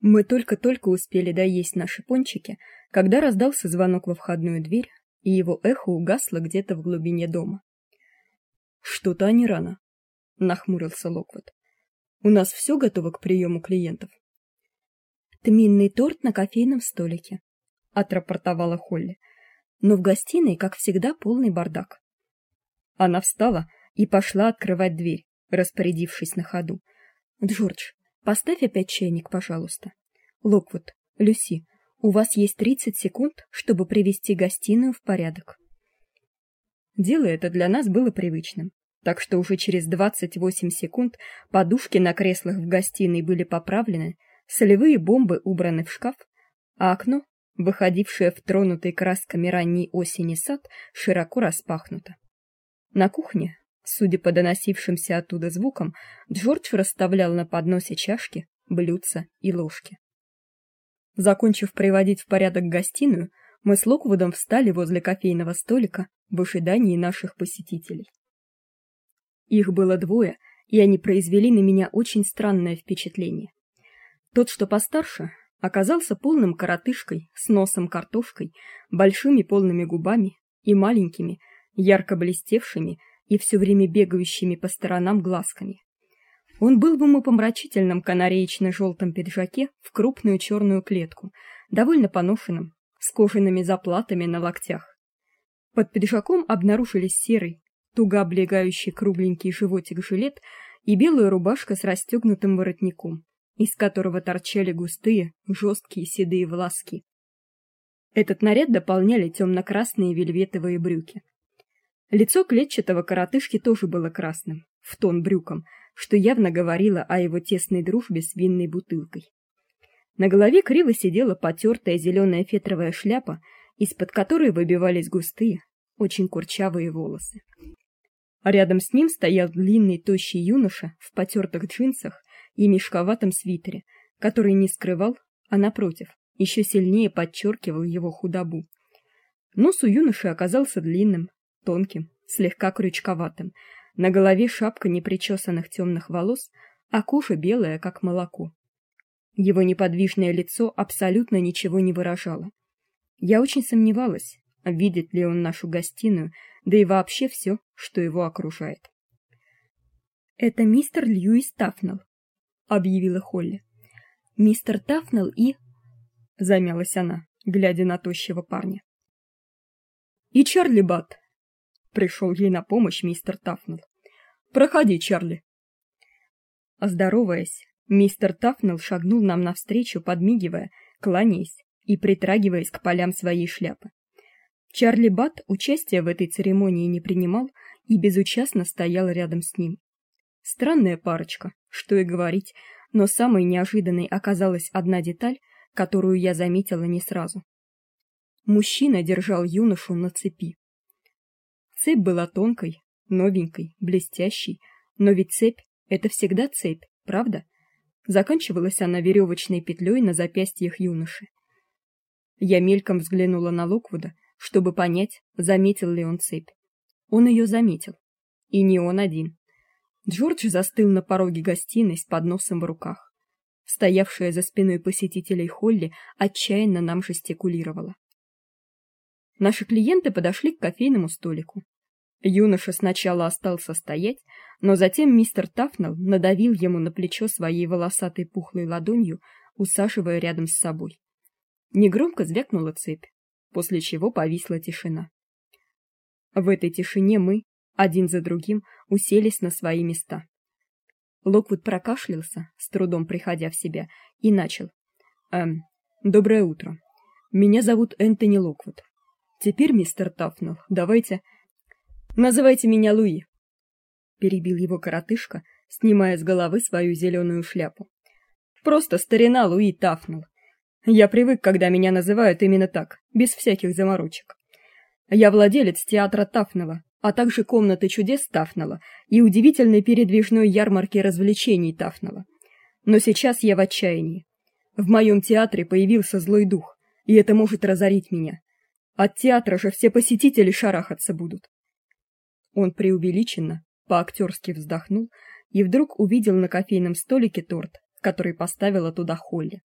Мы только-только успели доесть наши пончики, когда раздался звонок во входную дверь, и его эхо угасло где-то в глубине дома. Что-то они рано, нахмурился Локвуд. У нас все готово к приему клиентов. Тминный торт на кофейном столике, отрапортовала Холли. Но в гостиной, как всегда, полный бардак. Она встала и пошла открывать дверь, распорядившись на ходу: "Джордж, Поставь опять чайник, пожалуйста. Локвуд, Люси, у вас есть 30 секунд, чтобы привести гостиную в порядок. Дело это для нас было привычным, так что уже через 28 секунд подушки на креслах в гостиной были поправлены, солевые бомбы убраны в шкаф, а окно, выходившее в тронутый красками ранней осени сад, широко распахнуто. На кухне Судя по доносившимся оттуда звукам, Джордж расставлял на подносе чашки, блюдца и ложки. Закончив приводить в порядок гостиную, мы с Локвудом встали возле кофейного столика в ожидании наших посетителей. Их было двое, и они произвели на меня очень странное впечатление. Тот, что постарше, оказался полным коротышкой с носом картошкой, большими полными губами и маленькими, ярко блестевшими и все время бегающими по сторонам глазками. Он был в умопомрачительном канареечно желтом пиджаке в крупную черную клетку, довольно поношенном, с кожаными заплатами на локтях. Под пиджаком обнаружились серый, туго облегающий кругленький животик жилет и белая рубашка с расстегнутым воротником, из которого торчали густые, жесткие седые волоски. Этот наряд дополняли темно красные вельветовые брюки. Лицо клетчатого коротышки тоже было красным, в тон брюкам, что явно говорило о его тесной дружбе с винной бутылкой. На голове криво сидела потертая зеленая фетровая шляпа, из-под которой выбивались густые, очень курчавые волосы. А рядом с ним стоял длинный тощий юноша в потертых джинсах и мешковатом свитере, который не скрывал, а напротив, еще сильнее подчеркивал его худобу. Нос у юноши оказался длинным, тонким, слегка крючковатым. На голове шапка непричесанных темных волос, а кожа белая, как молоко. Его неподвижное лицо абсолютно ничего не выражало. Я очень сомневалась, видит ли он нашу гостиную, да и вообще все, что его окружает. Это мистер Льюис Тафнелл, объявила Холли. Мистер Тафнелл и замялась она, глядя на тощего парня. И Чарли Бат, Пришел ей на помощь мистер Тафнелл. Проходи, Чарли. Оздороваясь, мистер Тафнелл шагнул нам навстречу, подмигивая, кланяясь и притрагиваясь к полям своей шляпы. Чарли Бат участия в этой церемонии не принимал и безучастно стоял рядом с ним. Странная парочка, что и говорить, но самой неожиданной оказалась одна деталь, которую я заметила не сразу. Мужчина держал юношу на цепи. Цепь была тонкой, новенькой, блестящей, но ведь цепь это всегда цепь, правда? Заканчивалась она веревочной петлей на запястьях юноши. Я мельком взглянула на Локвуда, чтобы понять, заметил ли он цепь. Он ее заметил, и не он один. Джордж застыл на пороге гостиной с подносом в руках. Стоявшая за спиной посетителей Холли отчаянно нам жестикулировала. Наши клиенты подошли к кофейному столику. Юноша сначала остался стоять, но затем мистер Тафнелл надавил ему на плечо своей волосатой пухлой ладонью, усаживая рядом с собой. Негромко звякнула цепь, после чего повисла тишина. В этой тишине мы, один за другим, уселись на свои места. Локвуд прокашлялся, с трудом приходя в себя, и начал: "Эм, доброе утро. Меня зовут Энтони Локвуд. Теперь, мистер Тафнелл, давайте Называйте меня Луи, перебил его коротышка, снимая с головы свою зеленую шляпу. Просто старина Луи Тафнелл. Я привык, когда меня называют именно так, без всяких заморочек. Я владелец театра Тафнелла, а также комнаты чудес Тафнелла и удивительной передвижной ярмарки развлечений Тафнелла. Но сейчас я в отчаянии. В моем театре появился злой дух, и это может разорить меня. От театра же все посетители шарахаться будут. Он преувеличенно, по-актерски вздохнул и вдруг увидел на кофейном столике торт, который поставила туда Холли.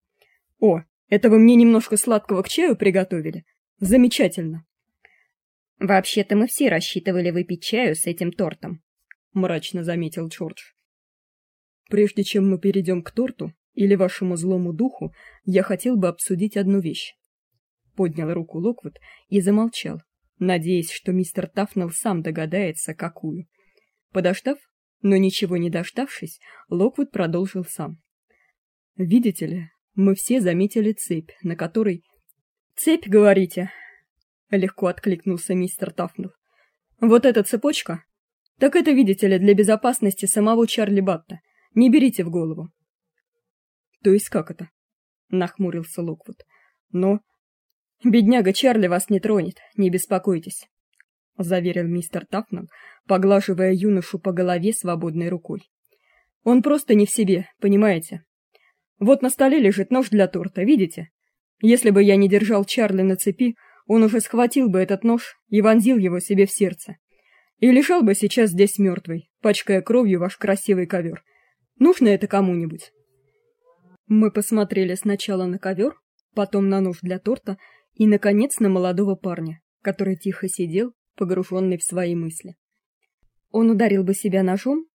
О, это вы мне немножко сладкого к чаю приготовили. Замечательно. Вообще-то мы все рассчитывали выпить чаю с этим тортом, мрачно заметил Джордж. Прежде чем мы перейдем к торту или вашему злому духу, я хотел бы обсудить одну вещь. Поднял руку Локвуд и замолчал, надеясь, что мистер Тафнелл сам догадается, какую. Подождав, но ничего не дождавшись, Локвуд продолжил сам. Видите ли, мы все заметили цепь, на которой Цепь, говорите? легко откликнулся мистер Тафнелл. Вот эта цепочка? Так это, видите ли, для безопасности самого Чарли Батта. Не берите в голову. То есть как это? нахмурился Локвуд. Но бедняга Чарли вас не тронет, не беспокойтесь, заверил мистер Тафнелл, поглаживая юношу по голове свободной рукой. Он просто не в себе, понимаете? Вот на столе лежит нож для торта, видите? Если бы я не держал Чарли на цепи, он уже схватил бы этот нож и вонзил его себе в сердце. И лежал бы сейчас здесь мертвый, пачкая кровью ваш красивый ковер. Нужно это кому-нибудь? Мы посмотрели сначала на ковер, потом на нож для торта и наконец на молодого парня, который тихо сидел, погруженный в свои мысли. Он ударил бы себя ножом?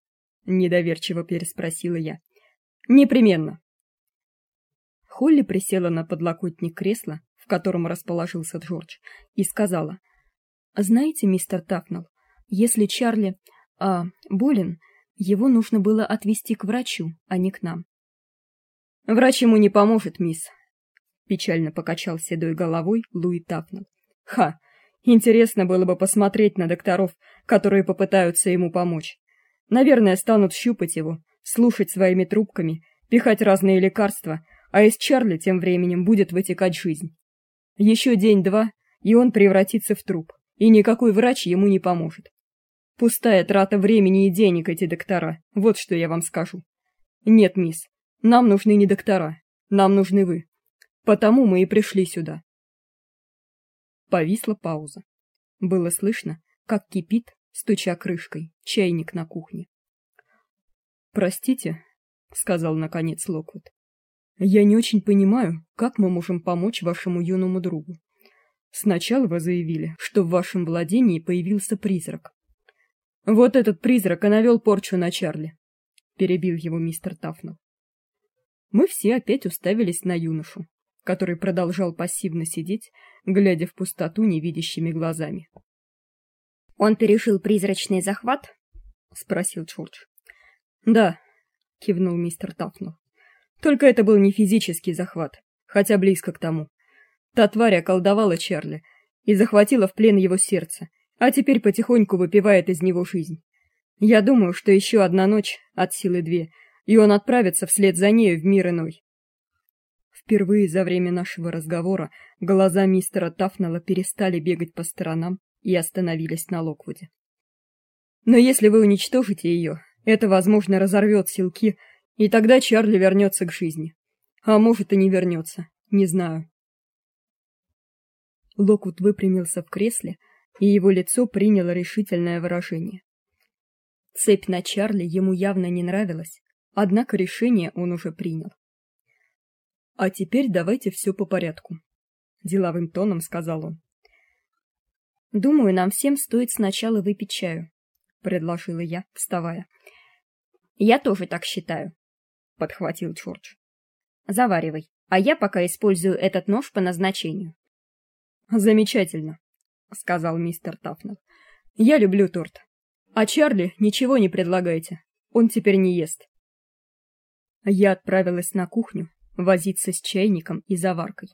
недоверчиво переспросила я. Непременно, Холли присела на подлокотник кресла, в котором расположился Джордж, и сказала: "Знаете, мистер Тафнелл, если Чарли а болен, его нужно было отвезти к врачу, а не к нам". "Врач ему не поможет, мисс", печально покачал седой головой Луи Тафнелл. "Ха, интересно было бы посмотреть на докторов, которые попытаются ему помочь. Наверное, станут щупать его, слушать своими трубками, пихать разные лекарства, а из Чарли тем временем будет вытекать жизнь. Еще день-два, и он превратится в труп, и никакой врач ему не поможет. Пустая трата времени и денег эти доктора. Вот что я вам скажу. Нет, мисс, нам нужны не доктора, нам нужны вы. Потому мы и пришли сюда. Повисла пауза. Было слышно, как кипит, стуча крышкой, чайник на кухне. Простите, сказал наконец Локвуд. Я не очень понимаю, как мы можем помочь вашему юному другу. Сначала вы заявили, что в вашем владении появился призрак. Вот этот призрак и навел порчу на Чарли, перебил его мистер Тафнелл. Мы все опять уставились на юношу, который продолжал пассивно сидеть, глядя в пустоту невидящими глазами. Он пережил призрачный захват? спросил Джордж. Да, кивнул мистер Тафнелл. Только это был не физический захват, хотя близко к тому. Та тварь околдовала Чарли и захватила в плен его сердце, а теперь потихоньку выпивает из него жизнь. Я думаю, что еще одна ночь, от силы две, и он отправится вслед за нею в мир иной. Впервые за время нашего разговора глаза мистера Тафнелла перестали бегать по сторонам и остановились на Локвуде. Но если вы уничтожите ее, это, возможно, разорвет силки и тогда Чарли вернется к жизни. А может и не вернется, не знаю. Локут выпрямился в кресле, и его лицо приняло решительное выражение. Цепь на Чарли ему явно не нравилась, однако решение он уже принял. А теперь давайте все по порядку, деловым тоном сказал он. Думаю, нам всем стоит сначала выпить чаю, предложила я, вставая. Я тоже так считаю, подхватил Чёрч. Заваривай, а я пока использую этот нож по назначению. Замечательно, сказал мистер Тафнер. Я люблю торт. А Чарли ничего не предлагайте. Он теперь не ест. Я отправилась на кухню возиться с чайником и заваркой.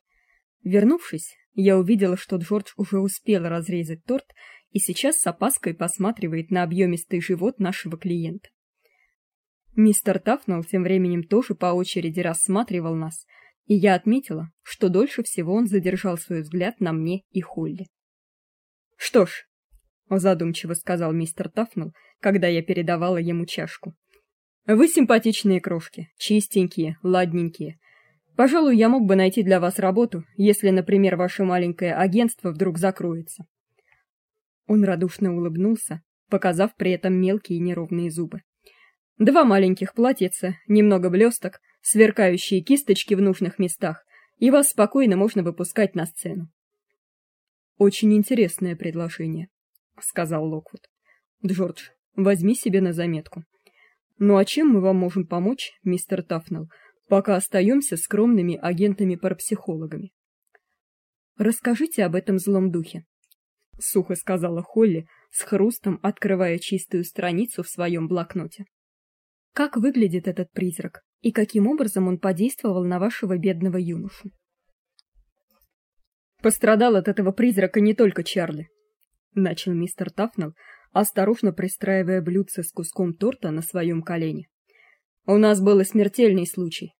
Вернувшись, я увидела, что Джордж уже успел разрезать торт и сейчас с опаской посматривает на объемистый живот нашего клиента. Мистер Тафнелл тем временем тоже по очереди рассматривал нас, и я отметила, что дольше всего он задержал свой взгляд на мне и Холли. Что ж, задумчиво сказал мистер Тафнелл, когда я передавала ему чашку. Вы симпатичные крошки, чистенькие, ладненькие. Пожалуй, я мог бы найти для вас работу, если, например, ваше маленькое агентство вдруг закроется. Он радушно улыбнулся, показав при этом мелкие неровные зубы. Два маленьких платьица, немного блесток, сверкающие кисточки в нужных местах и вас спокойно можно выпускать на сцену. Очень интересное предложение, сказал Локвуд. Джордж, возьми себе на заметку. Ну а чем мы вам можем помочь, мистер Тафнелл, пока остаемся скромными агентами-парапсихологами? Расскажите об этом злом духе, сухо сказала Холли, с хрустом открывая чистую страницу в своем блокноте. Как выглядит этот призрак и каким образом он подействовал на вашего бедного юношу? Пострадал от этого призрака не только Чарли, начал мистер Тафнелл, осторожно пристраивая блюдце с куском торта на своем колене. У нас был смертельный случай.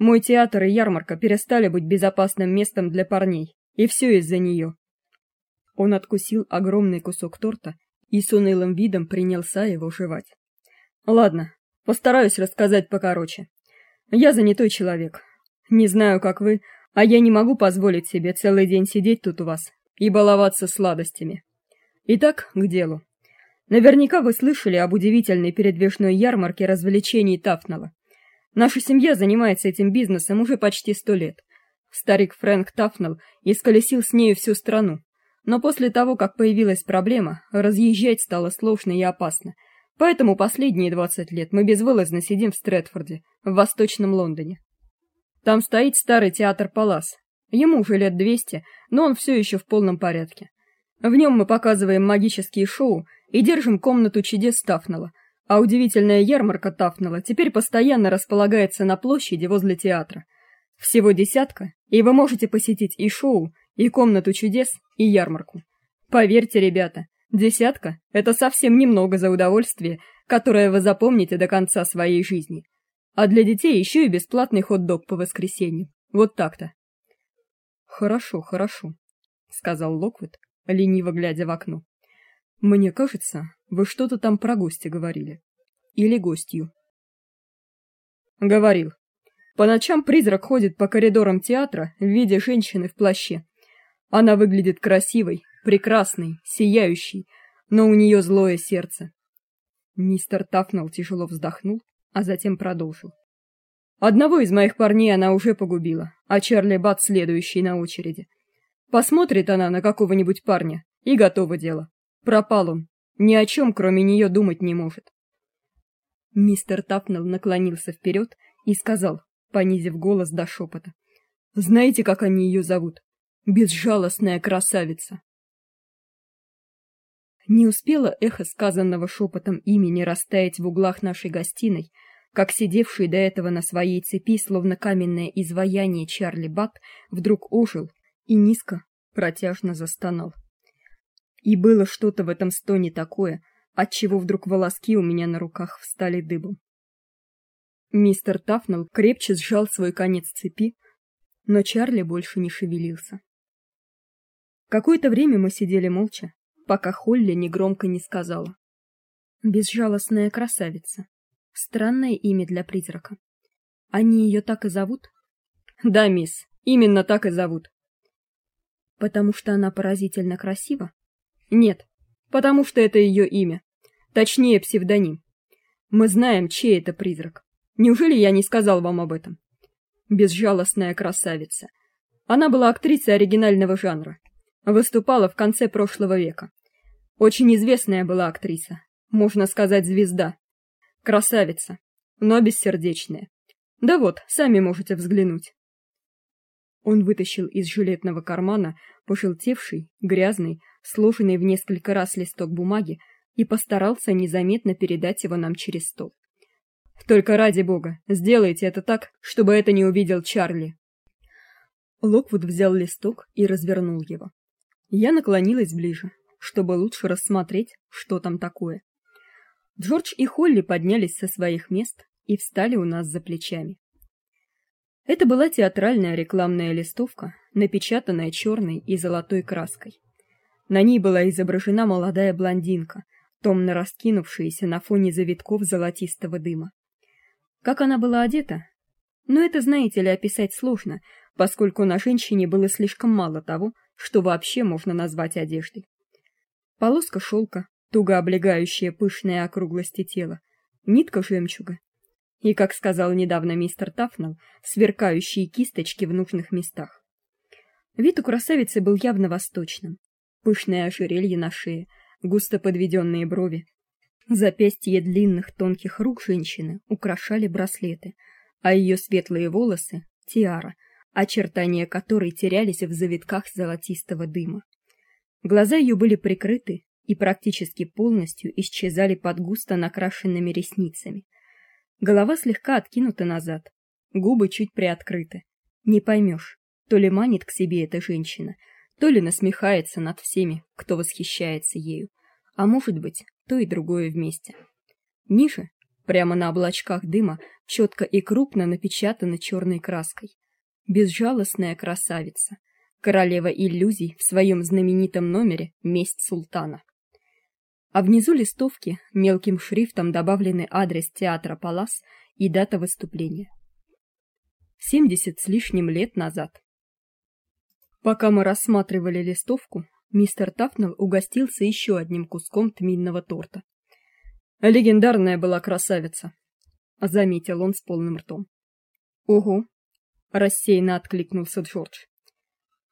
Мой театр и ярмарка перестали быть безопасным местом для парней, и все из-за нее. Он откусил огромный кусок торта и с унылым видом принялся его жевать. Ладно, постараюсь рассказать покороче. Я занятой человек. Не знаю, как вы, а я не могу позволить себе целый день сидеть тут у вас и баловаться сладостями. Итак, к делу. Наверняка вы слышали об удивительной передвижной ярмарке развлечений Тафнала. Наша семья занимается этим бизнесом уже почти сто лет. Старик Фрэнк Тафнал исколесил с нею всю страну. Но после того, как появилась проблема, разъезжать стало сложно и опасно. Поэтому последние 20 лет мы безвылазно сидим в Стрэдфорде, в Восточном Лондоне. Там стоит старый театр Палас. Ему уже лет 200, но он все еще в полном порядке. В нем мы показываем магические шоу и держим комнату чудес Тафнала, а удивительная ярмарка Тафнала теперь постоянно располагается на площади возле театра. Всего десятка, и вы можете посетить и шоу, и комнату чудес, и ярмарку. Поверьте, ребята, десятка это совсем немного за удовольствие, которое вы запомните до конца своей жизни. А для детей еще и бесплатный хот-дог по воскресеньям. Вот так-то. Хорошо, хорошо, сказал Локвуд, лениво глядя в окно. Мне кажется, вы что-то там про гостя говорили. Или гостью. Говорил. По ночам призрак ходит по коридорам театра в виде женщины в плаще. Она выглядит красивой, прекрасной, сияющей, но у нее злое сердце. Мистер Тафнелл тяжело вздохнул, а затем продолжил. Одного из моих парней она уже погубила, а Чарли Бат следующий на очереди. Посмотрит она на какого-нибудь парня, и готово дело. Пропал он. Ни о чем, кроме нее, думать не может. Мистер Тафнелл наклонился вперед и сказал, понизив голос до шепота. «Знаете, как они ее зовут? безжалостная красавица. Не успело эхо сказанного шепотом имени растаять в углах нашей гостиной, как сидевший до этого на своей цепи словно каменное изваяние Чарли Бат вдруг ожил и низко, протяжно застонал. И было что-то в этом стоне такое, от чего вдруг волоски у меня на руках встали дыбом. Мистер Тафнелл крепче сжал свой конец цепи, но Чарли больше не шевелился. Какое-то время мы сидели молча, пока Холли негромко не сказала: "Безжалостная красавица. Странное имя для призрака. Они ее так и зовут?" "Да, мисс, именно так и зовут." "Потому что она поразительно красива?" "Нет, потому что это ее имя, точнее псевдоним. Мы знаем, чей это призрак. Неужели я не сказал вам об этом?" Безжалостная красавица. Она была актрисой оригинального жанра выступала в конце прошлого века. Очень известная была актриса, можно сказать, звезда. Красавица, но бессердечная. Да вот, сами можете взглянуть. Он вытащил из жилетного кармана пожелтевший, грязный, сложенный в несколько раз листок бумаги и постарался незаметно передать его нам через стол. Только ради бога, сделайте это так, чтобы это не увидел Чарли. Локвуд взял листок и развернул его. Я наклонилась ближе, чтобы лучше рассмотреть, что там такое. Джордж и Холли поднялись со своих мест и встали у нас за плечами. Это была театральная рекламная листовка, напечатанная черной и золотой краской. На ней была изображена молодая блондинка, томно раскинувшаяся на фоне завитков золотистого дыма. Как она была одета? Ну это, знаете ли, описать сложно, поскольку на женщине было слишком мало того, что вообще можно назвать одеждой. Полоска шелка, туго облегающая пышные округлости тела, нитка жемчуга. и, как сказал недавно мистер Тафнелл, сверкающие кисточки в нужных местах. Вид у красавицы был явно восточным. Пышное ожерелье на шее, густо подведенные брови. Запястья длинных тонких рук женщины украшали браслеты, а ее светлые волосы тиара, очертания которой терялись в завитках золотистого дыма. Глаза ее были прикрыты и практически полностью исчезали под густо накрашенными ресницами. Голова слегка откинута назад, губы чуть приоткрыты. Не поймешь, то ли манит к себе эта женщина, то ли насмехается над всеми, кто восхищается ею, а может быть, то и другое вместе. Ниже, прямо на облачках дыма, четко и крупно напечатано черной краской. Безжалостная красавица, королева иллюзий в своем знаменитом номере Месть султана. А внизу листовки мелким шрифтом добавлены адрес театра Палас и дата выступления. 70 с лишним лет назад. Пока мы рассматривали листовку, мистер Тафнелл угостился еще одним куском тминного торта. Легендарная была красавица, заметил он с полным ртом. Ого, рассеянно откликнулся Джордж.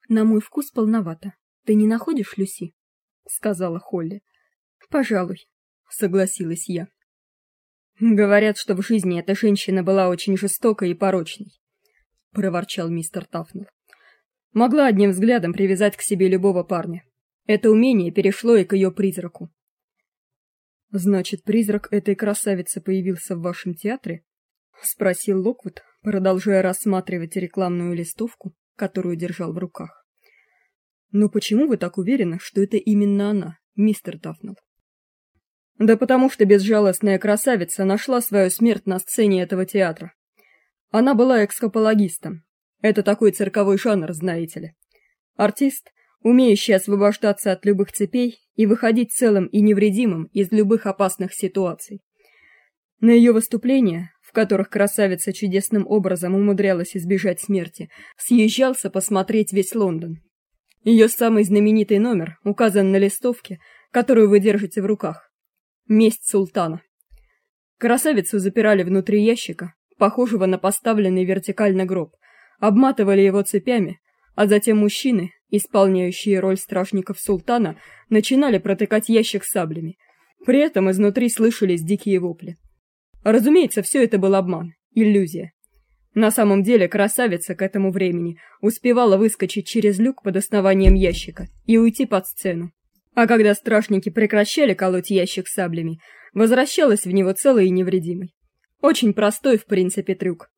На мой вкус полновато. Ты не находишь, Люси? сказала Холли. Пожалуй, согласилась я. Говорят, что в жизни эта женщина была очень жестокой и порочной, проворчал мистер Тафнелл. Могла одним взглядом привязать к себе любого парня. Это умение перешло и к ее призраку. Значит, призрак этой красавицы появился в вашем театре? спросил Локвуд, продолжая рассматривать рекламную листовку, которую держал в руках. Но почему вы так уверены, что это именно она, мистер Тафнелл? Да потому что безжалостная красавица нашла свою смерть на сцене этого театра. Она была экскапологистом, это такой цирковой жанр, знаете ли. Артист, умеющий освобождаться от любых цепей и выходить целым и невредимым из любых опасных ситуаций. На ее выступления, в которых красавица чудесным образом умудрялась избежать смерти, съезжался посмотреть весь Лондон. Ее самый знаменитый номер указан на листовке, которую вы держите в руках. Месть султана. Красавицу запирали внутри ящика, похожего на поставленный вертикально гроб – обматывали его цепями, а затем мужчины, исполняющие роль стражников султана, начинали протыкать ящик саблями. При этом изнутри слышались дикие вопли. Разумеется, все это был обман, иллюзия. На самом деле красавица к этому времени успевала выскочить через люк под основанием ящика и уйти под сцену. А когда стражники прекращали колоть ящик саблями, возвращалась в него целой и невредимой. Очень простой, в принципе, трюк.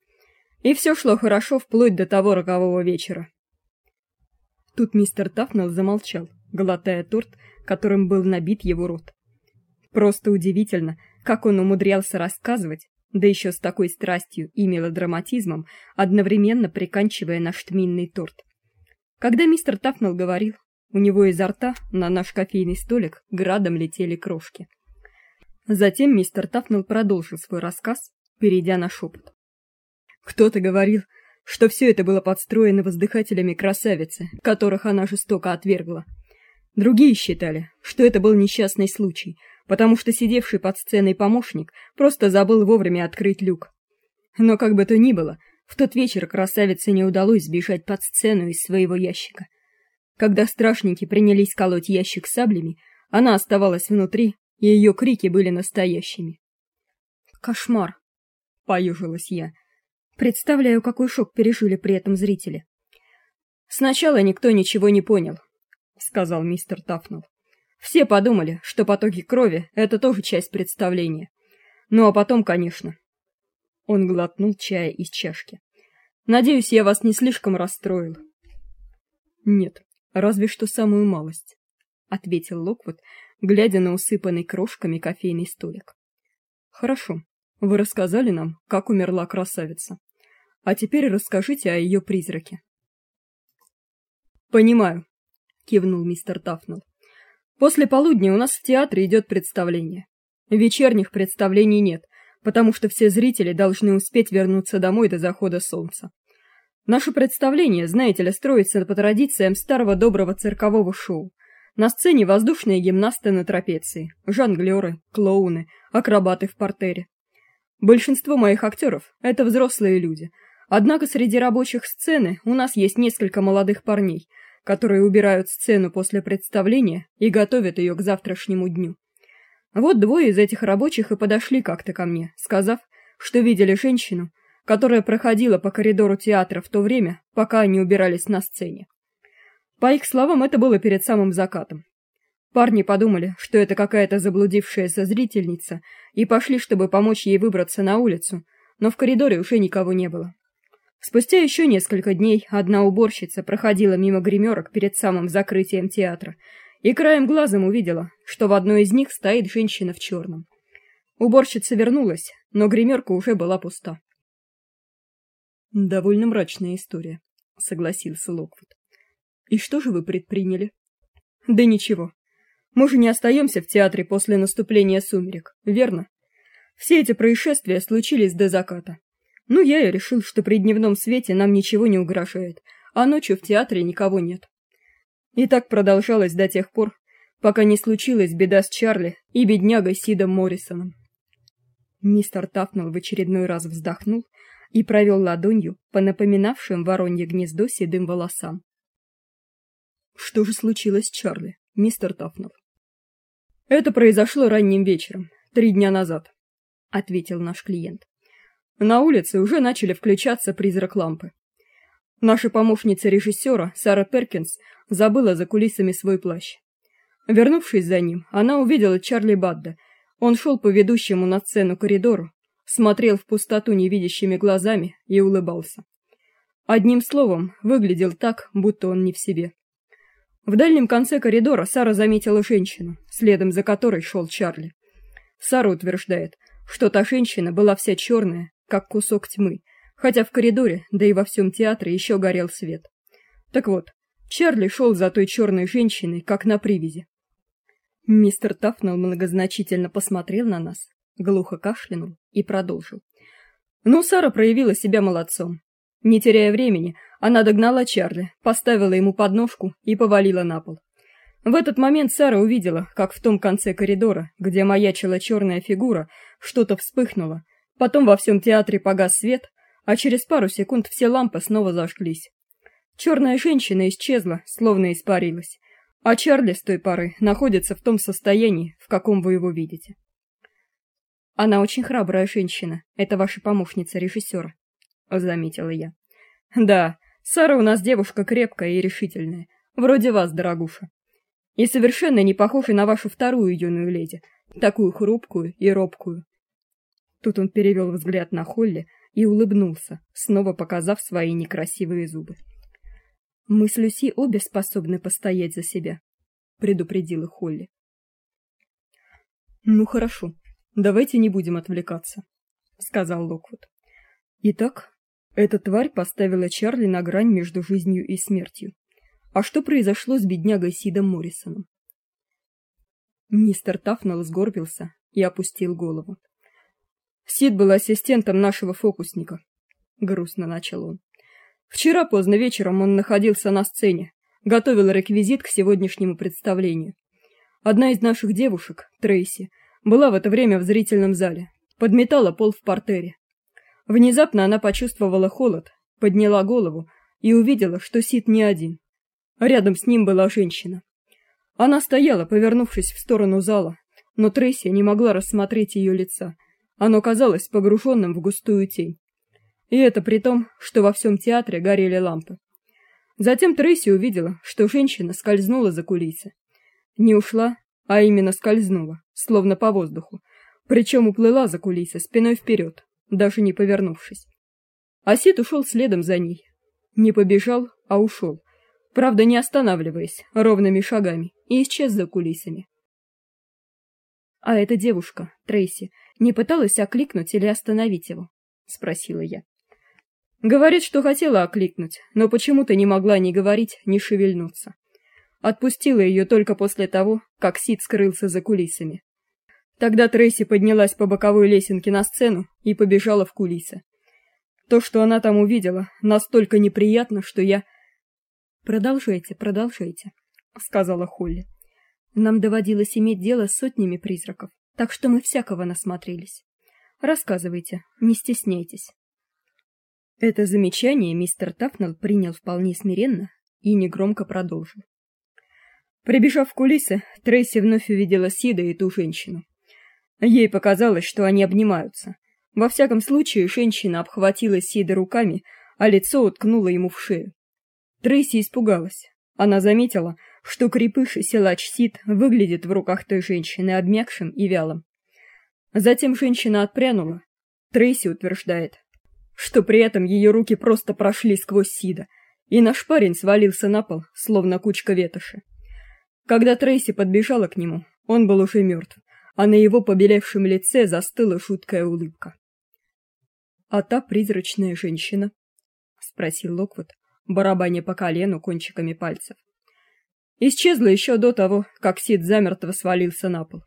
И все шло хорошо вплоть до того рокового вечера. Тут мистер Тафнелл замолчал, глотая торт, которым был набит его рот. Просто удивительно, как он умудрялся рассказывать, да еще с такой страстью и мелодраматизмом, одновременно приканчивая наш тминный торт. Когда мистер Тафнелл говорил, у него изо рта на наш кофейный столик градом летели крошки. Затем мистер Тафнелл продолжил свой рассказ, перейдя на шепот. Кто-то говорил, что все это было подстроено воздыхателями красавицы, которых она жестоко отвергла. Другие считали, что это был несчастный случай, потому что сидевший под сценой помощник просто забыл вовремя открыть люк. Но как бы то ни было, в тот вечер красавице не удалось сбежать под сцену из своего ящика. Когда страшники принялись колоть ящик саблями, она оставалась внутри, и ее крики были настоящими. «Кошмар!» — поюжилась я. Представляю, какой шок пережили при этом зрители. Сначала никто ничего не понял, сказал мистер Тафнелл. Все подумали, что потоки крови это тоже часть представления. Ну а потом, конечно. Он глотнул чая из чашки. Надеюсь, я вас не слишком расстроил. Нет, разве что самую малость, ответил Локвуд, глядя на усыпанный крошками кофейный столик. Хорошо. Вы рассказали нам, как умерла красавица. А теперь расскажите о ее призраке. Понимаю, кивнул мистер Тафнелл. После полудня у нас в театре идет представление. Вечерних представлений нет, потому что все зрители должны успеть вернуться домой до захода солнца. Наше представление, знаете ли, строится по традициям старого доброго циркового шоу. На сцене воздушные гимнасты на трапеции, жонглёры, клоуны, акробаты в партере. Большинство моих актеров — это взрослые люди. Однако среди рабочих сцены у нас есть несколько молодых парней, которые убирают сцену после представления и готовят ее к завтрашнему дню. Вот двое из этих рабочих и подошли как-то ко мне, сказав, что видели женщину, которая проходила по коридору театра в то время, пока они убирались на сцене. По их словам, это было перед самым закатом. Парни подумали, что это какая-то заблудившаяся зрительница, и пошли, чтобы помочь ей выбраться на улицу, но в коридоре уже никого не было. Спустя еще несколько дней одна уборщица проходила мимо гримерок перед самым закрытием театра и краем глазом увидела, что в одной из них стоит женщина в черном. Уборщица вернулась, но гримерка уже была пуста. «Довольно мрачная история», — согласился Локвуд. «И что же вы предприняли?» «Да ничего. Мы же не остаемся в театре после наступления сумерек, верно? Все эти происшествия случились до заката. Ну, я и решил, что при дневном свете нам ничего не угрожает, а ночью в театре никого нет. И так продолжалось до тех пор, пока не случилась беда с Чарли и беднягой Сидом Моррисоном. Мистер Тафнелл в очередной раз вздохнул и провел ладонью по напоминавшим воронье гнездо седым волосам. Что же случилось с Чарли, мистер Тафнелл? Это произошло ранним вечером, три дня назад, ответил наш клиент. На улице уже начали включаться призрак лампы. Наша помощница режиссера, Сара Перкинс, забыла за кулисами свой плащ. Вернувшись за ним, она увидела Чарли Бадда. Он шел по ведущему на сцену коридору, смотрел в пустоту невидящими глазами и улыбался. Одним словом, выглядел так, будто он не в себе. В дальнем конце коридора Сара заметила женщину, следом за которой шел Чарли. Сара утверждает, что та женщина была вся черная, как кусок тьмы, хотя в коридоре, да и во всем театре еще горел свет. Так вот, Чарли шел за той черной женщиной, как на привязи. Мистер Тафнелл многозначительно посмотрел на нас, глухо кашлянул и продолжил. Ну, Сара проявила себя молодцом. Не теряя времени, она догнала Чарли, поставила ему подножку и повалила на пол. В этот момент Сара увидела, как в том конце коридора, где маячила черная фигура, что-то вспыхнуло. Потом во всем театре погас свет, а через пару секунд все лампы снова зажглись. Черная женщина исчезла, словно испарилась, а Чарли с той поры находится в том состоянии, в каком вы его видите. Она очень храбрая женщина. Это ваша помощница режиссера, заметила я. Да, Сара у нас девушка крепкая и решительная, вроде вас, дорогуша. И совершенно не похожа на вашу вторую юную леди, такую хрупкую и робкую. Тут он перевел взгляд на Холли и улыбнулся, снова показав свои некрасивые зубы. Мы с Люси обе способны постоять за себя, предупредила Холли. Ну хорошо. Давайте не будем отвлекаться, сказал Локвуд. Итак, эта тварь поставила Чарли на грань между жизнью и смертью. А что произошло с беднягой Сидом Моррисоном? Мистер Тафнелл сгорбился и опустил голову. Сид был ассистентом нашего фокусника, грустно начал он. Вчера поздно вечером он находился на сцене, готовил реквизит к сегодняшнему представлению. Одна из наших девушек, Трейси, была в это время в зрительном зале, подметала пол в партере. Внезапно она почувствовала холод, подняла голову и увидела, что Сид не один. Рядом с ним была женщина. Она стояла, повернувшись в сторону зала, но Трейси не могла рассмотреть ее лица. Оно казалось погруженным в густую тень. И это при том, что во всем театре горели лампы. Затем Трейси увидела, что женщина скользнула за кулисы. Не ушла, а именно скользнула, словно по воздуху, причем уплыла за кулисы спиной вперед, даже не повернувшись. Асид ушел следом за ней. Не побежал, а ушел. Правда, не останавливаясь, ровными шагами, и исчез за кулисами. А эта девушка, Трейси, не пыталась окликнуть или остановить его, спросила я. Говорит, что хотела окликнуть, но почему-то не могла ни говорить, ни шевельнуться. Отпустила ее только после того, как Сид скрылся за кулисами. Тогда Трейси поднялась по боковой лесенке на сцену и побежала в кулисы. То, что она там увидела, настолько неприятно, что я Продолжайте, продолжайте, сказала Холли. Нам доводилось иметь дело с сотнями призраков, так что мы всякого насмотрелись. Рассказывайте, не стесняйтесь. Это замечание мистер Тафнелл принял вполне смиренно и негромко продолжил. Прибежав в кулисы, Трейси вновь увидела Сида и ту женщину. Ей показалось, что они обнимаются. Во всяком случае, женщина обхватила Сида руками, а лицо уткнуло ему в шею. Трейси испугалась. Она заметила, что крепыш силач Сид выглядит в руках той женщины обмякшим и вялым. Затем женщина отпрянула. Трейси утверждает, что при этом ее руки просто прошли сквозь Сида, и наш парень свалился на пол, словно кучка ветоши. Когда Трейси подбежала к нему, он был уже мертв, а на его побелевшем лице застыла шуткая улыбка. «А та призрачная женщина?» — спросил Локвуд, барабаня по колену кончиками пальцев. Исчезла еще до того, как Сид замертво свалился на пол.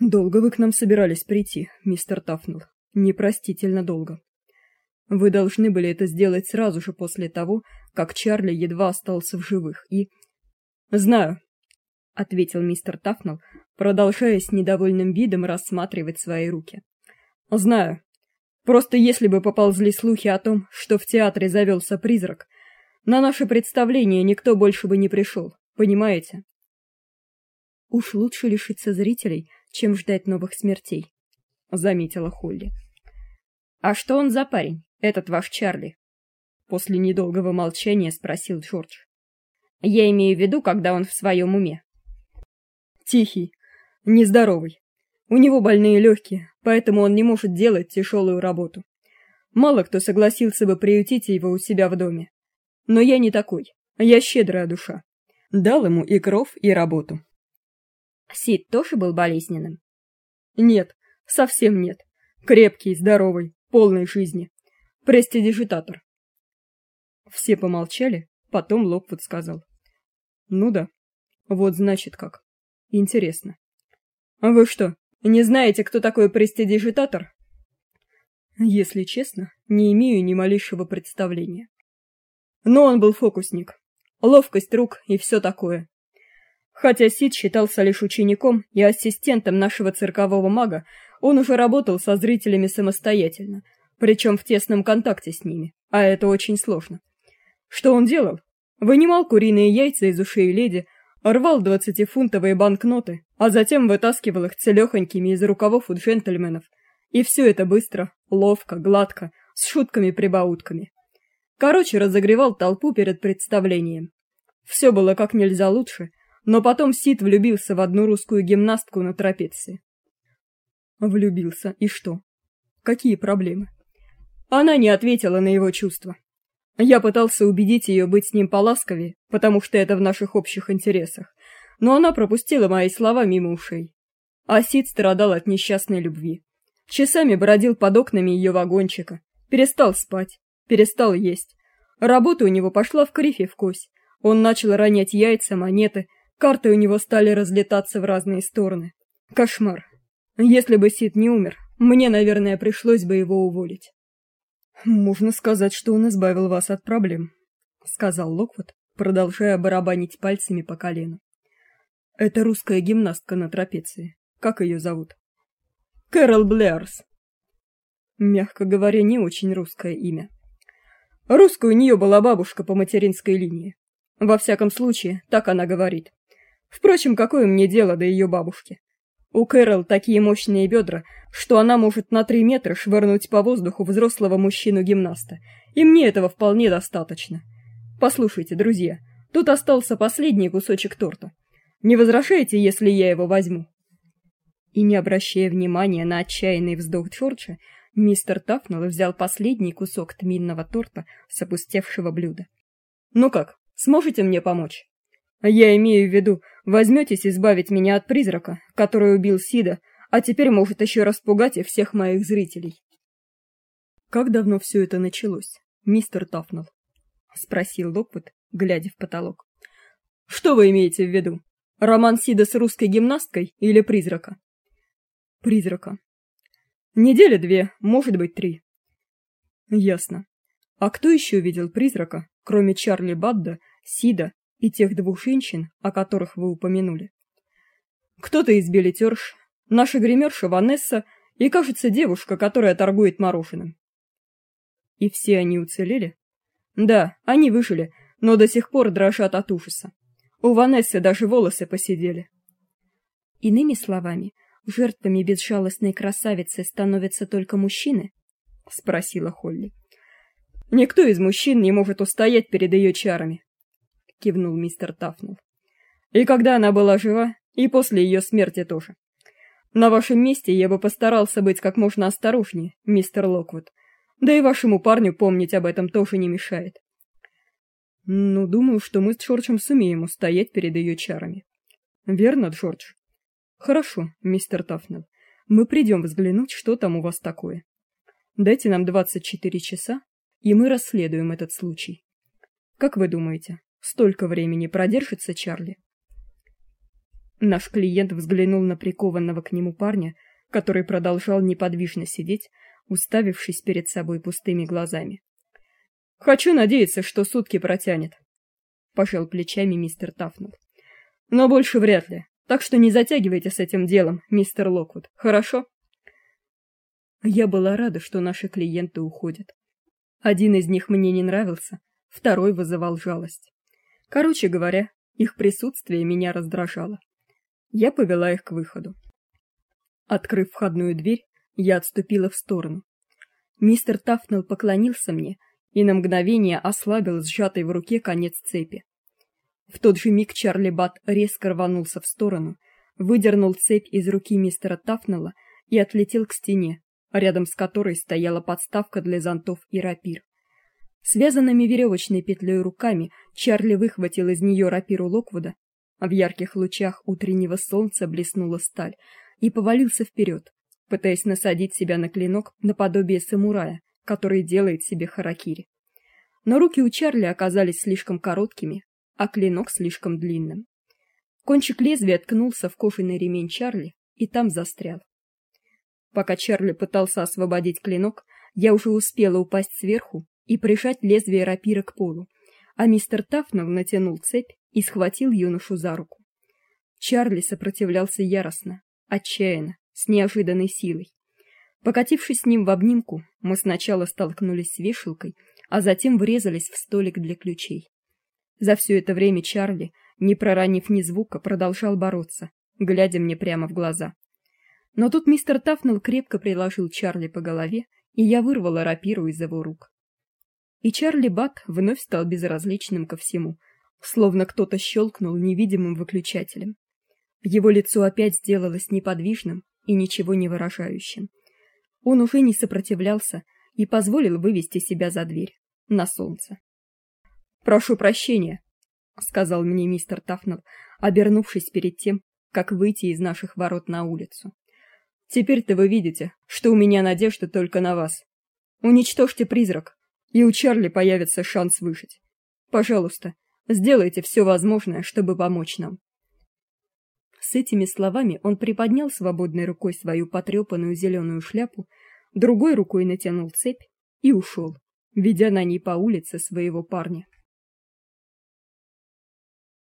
«Долго вы к нам собирались прийти, мистер Тафнелл?» Непростительно долго. Вы должны были это сделать сразу же после того, как Чарли едва остался в живых, и... Знаю, — ответил мистер Тафнелл, продолжая с недовольным видом рассматривать свои руки. Знаю. Просто если бы поползли слухи о том, что в театре завелся призрак, на наше представление никто больше бы не пришел, понимаете? Уж лучше лишиться зрителей, чем ждать новых смертей, — заметила Холли. «А что он за парень, этот ваш Чарли?» После недолгого молчания спросил Джордж. «Я имею в виду, когда он в своем уме». «Тихий, нездоровый. У него больные легкие, поэтому он не может делать тяжелую работу. Мало кто согласился бы приютить его у себя в доме. Но я не такой, я щедрая душа. Дал ему и кров, и работу». «Сид тоже был болезненным?» «Нет, совсем нет. Крепкий, здоровый, полной жизни. Престидижитатор. Все помолчали, потом Локвуд сказал. Ну да, вот значит как. Интересно. А вы что, не знаете, кто такой престидижитатор? Если честно, не имею ни малейшего представления. Но он был фокусник. Ловкость рук и все такое. Хотя Сид считался лишь учеником и ассистентом нашего циркового мага, он уже работал со зрителями самостоятельно, причем в тесном контакте с ними, а это очень сложно. Что он делал? Вынимал куриные яйца из ушей леди, рвал двадцатифунтовые банкноты, а затем вытаскивал их целехонькими из рукавов у джентльменов. И все это быстро, ловко, гладко, с шутками-прибаутками. Короче, разогревал толпу перед представлением. Все было как нельзя лучше, но потом Сид влюбился в одну русскую гимнастку на трапеции. Влюбился, и что? Какие проблемы? Она не ответила на его чувства. Я пытался убедить ее быть с ним поласковее, потому что это в наших общих интересах, но она пропустила мои слова мимо ушей. Асид страдал от несчастной любви. Часами бродил под окнами ее вагончика, перестал спать, перестал есть. Работа у него пошла в кость. Он начал ронять яйца, монеты, карты у него стали разлетаться в разные стороны. Кошмар. Если бы Сид не умер, мне, наверное, пришлось бы его уволить. Можно сказать, что он избавил вас от проблем, сказал Локвуд, продолжая барабанить пальцами по колену. Это русская гимнастка на трапеции. Как ее зовут? Кэрол Блэрс. Мягко говоря, не очень русское имя. Русской у нее была бабушка по материнской линии. Во всяком случае, так она говорит. Впрочем, какое мне дело до ее бабушки? У Кэрол такие мощные бедра, что она может на три метра швырнуть по воздуху взрослого мужчину-гимнаста, и мне этого вполне достаточно. Послушайте, друзья, тут остался последний кусочек торта. Не возражаете, если я его возьму? И не обращая внимания на отчаянный вздох Джорджа, мистер Тафнелл взял последний кусок тминного торта с опустевшего блюда. Ну как, сможете мне помочь? Я имею в виду, возьметесь избавить меня от призрака, который убил Сида, а теперь может еще распугать и всех моих зрителей. Как давно все это началось, мистер Тафнелл? спросил Локвуд, глядя в потолок. Что вы имеете в виду? Роман Сида с русской гимнасткой или призрака? Призрака. Недели две, может быть, три. Ясно. А кто еще видел призрака, кроме Чарли Бадда, Сида и тех двух женщин, о которых вы упомянули. Кто-то из билетерш, наша гримерша Ванесса и, кажется, девушка, которая торгует мороженым. И все они уцелели? Да, они выжили, но до сих пор дрожат от ужаса. У Ванессы даже волосы посидели. Иными словами, жертвами безжалостной красавицы становятся только мужчины? спросила Холли. Никто из мужчин не может устоять перед ее чарами, кивнул мистер Тафнелл. И когда она была жива, и после ее смерти тоже. На вашем месте я бы постарался быть как можно осторожнее, мистер Локвуд. Да и вашему парню помнить об этом тоже не мешает. Ну, думаю, что мы с Джорджем сумеем устоять перед ее чарами. Верно, Джордж? Хорошо, мистер Тафнелл. Мы придем взглянуть, что там у вас такое. Дайте нам 24 часа, и мы расследуем этот случай. Как вы думаете, столько времени продержится Чарли? Наш клиент взглянул на прикованного к нему парня, который продолжал неподвижно сидеть, уставившись перед собой пустыми глазами. Хочу надеяться, что сутки протянет, пожал плечами мистер Тафнелл. Но больше вряд ли. Так что не затягивайте с этим делом, мистер Локвуд. Хорошо? Я была рада, что наши клиенты уходят. Один из них мне не нравился, второй вызывал жалость. Короче говоря, их присутствие меня раздражало. Я повела их к выходу. Открыв входную дверь, я отступила в сторону. Мистер Тафнелл поклонился мне и на мгновение ослабил сжатый в руке конец цепи. В тот же миг Чарли Бат резко рванулся в сторону, выдернул цепь из руки мистера Тафнелла и отлетел к стене, рядом с которой стояла подставка для зонтов и рапир. Связанными веревочной петлей руками Чарли выхватил из нее рапиру Локвуда, а в ярких лучах утреннего солнца блеснула сталь, и повалился вперед, пытаясь насадить себя на клинок наподобие самурая, который делает себе харакири. Но руки у Чарли оказались слишком короткими, а клинок слишком длинным. Кончик лезвия ткнулся в кожаный ремень Чарли и там застрял. Пока Чарли пытался освободить клинок, я уже успела упасть сверху и прижать лезвие рапира к полу, а мистер Тафнов натянул цепь и схватил юношу за руку. Чарли сопротивлялся яростно, отчаянно, с неожиданной силой. Покатившись с ним в обнимку, мы сначала столкнулись с вешалкой, а затем врезались в столик для ключей. За все это время Чарли, не проронив ни звука, продолжал бороться, глядя мне прямо в глаза. Но тут мистер Тафнелл крепко приложил Чарли по голове, и я вырвала рапиру из его рук. И Чарли Бат вновь стал безразличным ко всему, словно кто-то щелкнул невидимым выключателем. Его лицо опять сделалось неподвижным и ничего не выражающим. Он уже не сопротивлялся и позволил вывести себя за дверь на солнце. Прошу прощения, сказал мне мистер Тафнелл, обернувшись перед тем, как выйти из наших ворот на улицу. Теперь-то вы видите, что у меня надежда только на вас. Уничтожьте призрак, и у Чарли появится шанс выжить. Пожалуйста, сделайте все возможное, чтобы помочь нам. С этими словами он приподнял свободной рукой свою потрепанную зеленую шляпу, другой рукой натянул цепь и ушел, ведя на ней по улице своего парня.